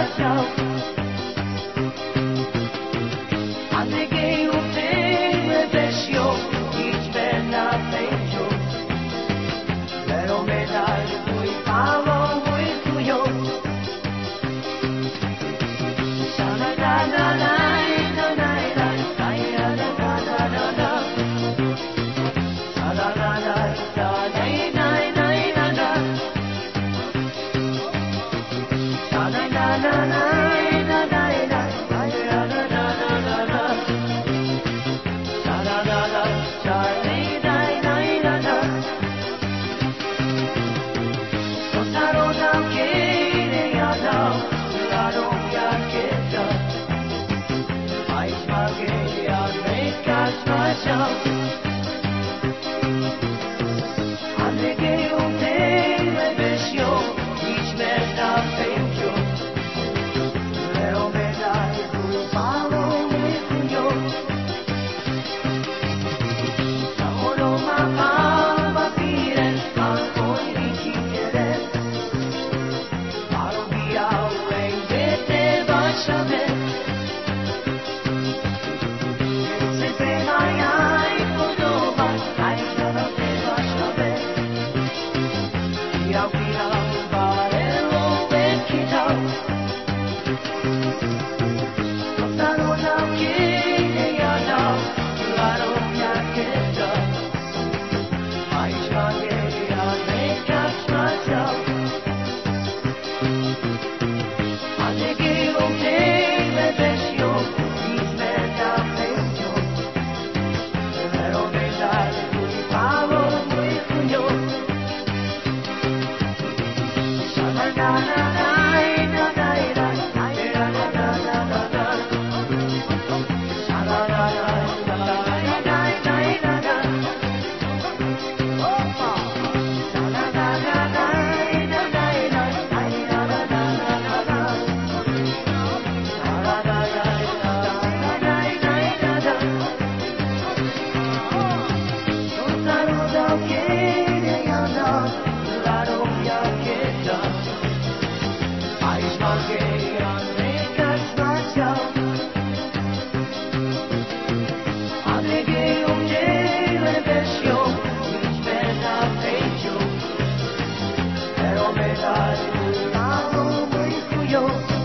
da da da da 笑。Tá bom, foi, fui eu.